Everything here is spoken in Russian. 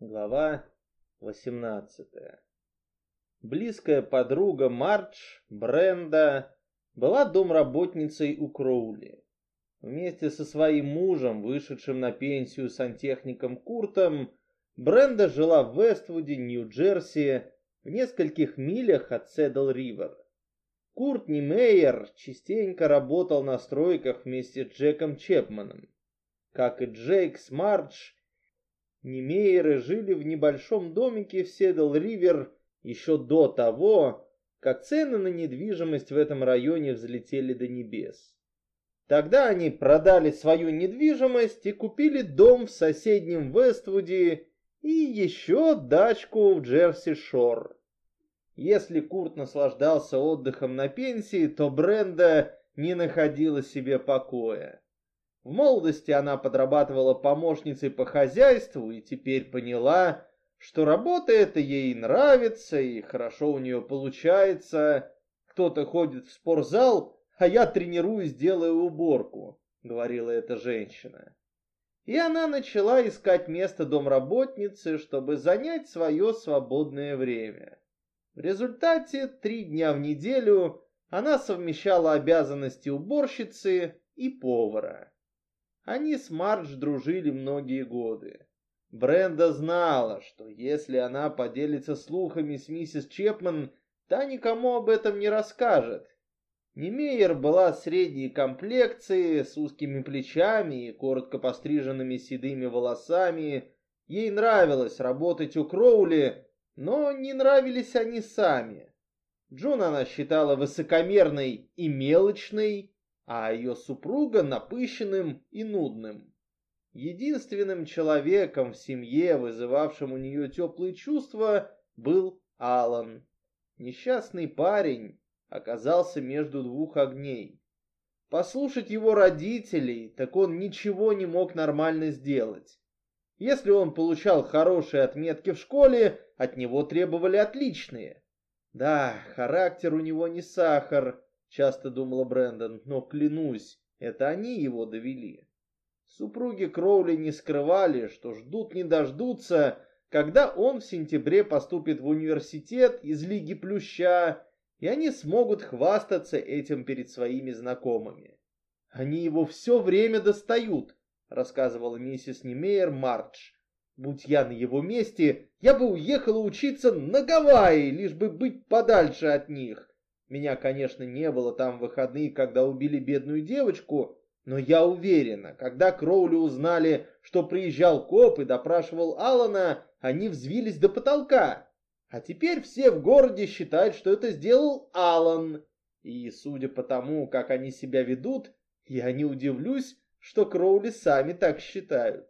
Глава 18 Близкая подруга Мардж, Бренда, была домработницей у Кроули. Вместе со своим мужем, вышедшим на пенсию сантехником Куртом, Бренда жила в Вествуде, Нью-Джерси, в нескольких милях от Седл-Ривер. Курт Немейер частенько работал на стройках вместе с Джеком Чепманом. Как и Джейк с Мардж, Немейеры жили в небольшом домике в Седл-Ривер еще до того, как цены на недвижимость в этом районе взлетели до небес. Тогда они продали свою недвижимость и купили дом в соседнем Вествуде и еще дачку в Джерси-Шор. Если Курт наслаждался отдыхом на пенсии, то Бренда не находила себе покоя. В молодости она подрабатывала помощницей по хозяйству и теперь поняла, что работа эта ей нравится и хорошо у нее получается. Кто-то ходит в спортзал, а я тренируюсь, делая уборку, говорила эта женщина. И она начала искать место домработницы, чтобы занять свое свободное время. В результате три дня в неделю она совмещала обязанности уборщицы и повара. Они с Мардж дружили многие годы. Бренда знала, что если она поделится слухами с миссис Чепман, та никому об этом не расскажет. Немейер была средней комплекции, с узкими плечами и коротко постриженными седыми волосами. Ей нравилось работать у Кроули, но не нравились они сами. Джун она считала высокомерной и мелочной, а ее супруга напыщенным и нудным. Единственным человеком в семье, вызывавшим у нее теплые чувства, был Алан. Несчастный парень оказался между двух огней. Послушать его родителей, так он ничего не мог нормально сделать. Если он получал хорошие отметки в школе, от него требовали отличные. Да, характер у него не сахар, часто думала Брэндон, но клянусь, это они его довели. Супруги Кроули не скрывали, что ждут не дождутся, когда он в сентябре поступит в университет из Лиги Плюща, и они смогут хвастаться этим перед своими знакомыми. Они его все время достают, рассказывала миссис Немейер Мардж. Будь я на его месте, я бы уехала учиться на Гавайи, лишь бы быть подальше от них. Меня, конечно, не было там в выходные, когда убили бедную девочку, но я уверена, когда Кроули узнали, что приезжал коп и допрашивал Алана, они взвились до потолка. А теперь все в городе считают, что это сделал Алан. И, судя по тому, как они себя ведут, я не удивлюсь, что Кроули сами так считают.